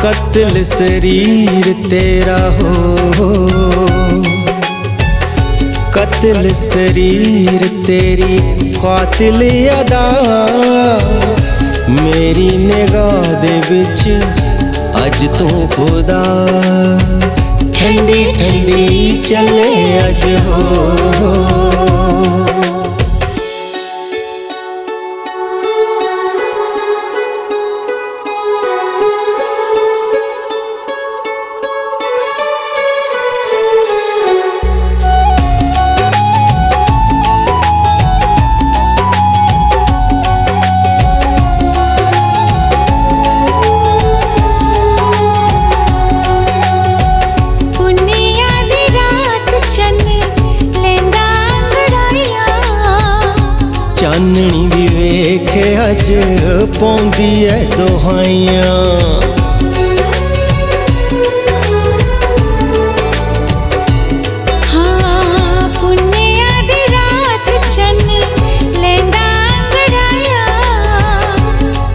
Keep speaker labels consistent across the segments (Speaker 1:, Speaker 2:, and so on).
Speaker 1: ਕਤਲ ਸਰੀਰ ਤੇਰਾ ਹੋ ਕਤਲ ਸਰੀਰ ਤੇਰੀ ਕਾਤਲ ਅਦਾ ਮੇਰੀ ਨਿਗਾਹ ਦੇ ਵਿੱਚ ਅੱਜ ਤੂੰ ਖੁਦਾ ਠੰਡੀ ਠੰਡੀ ਚੱਲੇ ਅੱਜ ਹੋ ਚਾਨਣੀ ਵੀ ਵੇਖ ਅੱਜ ਪਾਉਂਦੀ ਐ ਦੁਹਾਈਆਂ।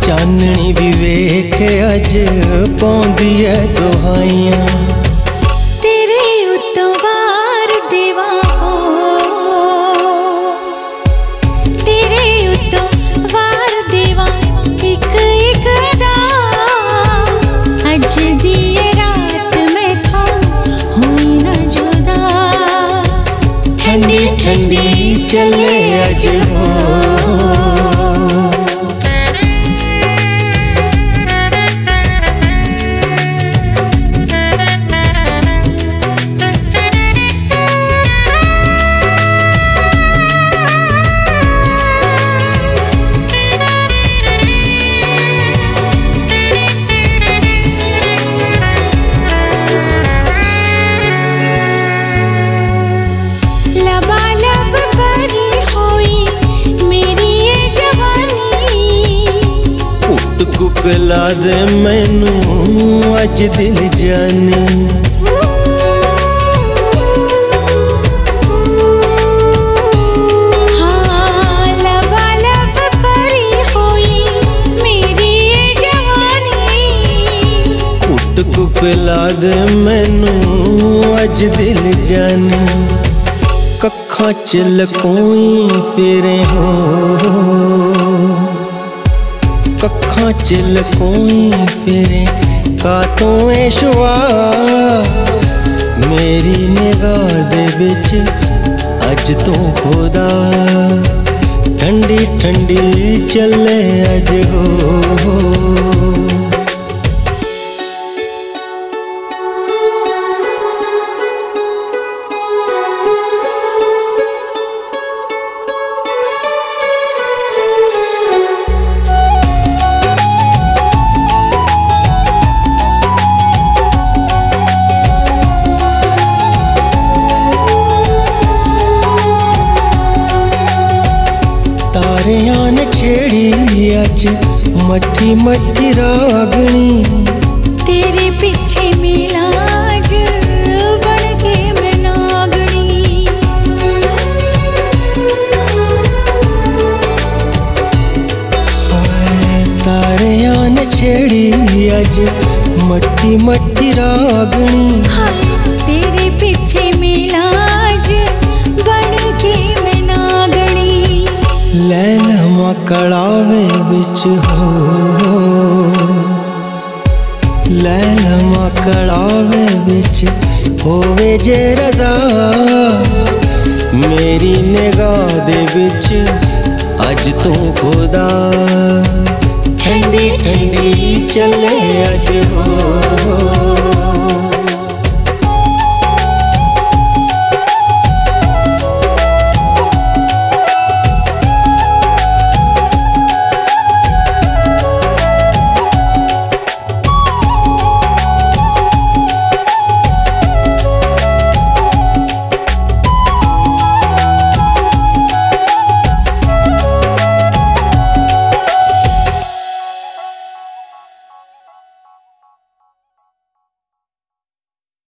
Speaker 1: ਚਾਨਣੀ ਵੀ ਵੇਖ ਅੱਜ ਪਾਉਂਦੀ ਐ ਦੁਹਾਈਆਂ। ਚੱਲੇ ਅੱਜ ਹੋ। ਪਿਲਾ ਦੇ ਮੈਨੂੰ ਅੱਜ ਦਿਲ ਜਾਨੀ। ਪਿਲਾ ਦੇ ਮੈਨੂੰ ਅੱਜ ਦਿਲ ਜਾਨੀ। ਕੱਖਾਂ ਚ ਲਕੋਈ ਫੇਰੇ ਹੋ। ਕੱਖਾਂ ਚ ਲਕੋਈ ਫੇਰੇ ਕਾਤੋਂ ਏ ਸ਼ਵਾ ਮੇਰੀ ਨਿਗਾਹ ਦੇ ਵਿੱਚ ਅੱਜ ਤੂੰ ਖੁਦਾ। ਠੰਡੀ ਠੰਡੀ ਚੱਲੇ ਅੱਜ ਹੋ। ਤਾਰਿਆਂ ਨੇ ਛੇੜੀ ਅੱਜ ਮੱਠੀ ਮੱਠੀ ਰਾਗਣੀ
Speaker 2: ਤੇਰੇ ਪਿੱਛੇ ਮਿਲਾਜ ਬਣ ਕੇ ਮੈਂ ਨਾਗਣੀ
Speaker 1: ਹਾਏ ਤਾਰਿਆਂ ਨੇ ਛੇੜੀ ਅੱਜ ਮੱਠੀ ਮੱਠੀ ਰਾਗਣੀ
Speaker 2: ਹਾਏ ਤੇਰੇ ਪਿੱਛੇ ਮਿਲਾਜ ਬਣ ਕੇ ਮੈਂ ਨਾਗਣੀ
Speaker 1: ਲੈ ਲਵਾਂ ਕੜਾਵੇ ਵਿੱਚ ਹੋ। ਲੈ ਲਵਾਂ ਕੜਾਵੇ ਵਿੱਚ ਹੋਵੇ ਜੇ ਰਜ਼ਾ। ਮੇਰੀ ਨਿਗਾਹ ਦੇ ਵਿੱਚ ਅੱਜ ਤੂੰ ਖੁਦਾ। ਠੰਡੀ ਠੰਡੀ ਚੱਲੇ ਅੱਜ ਹੋ।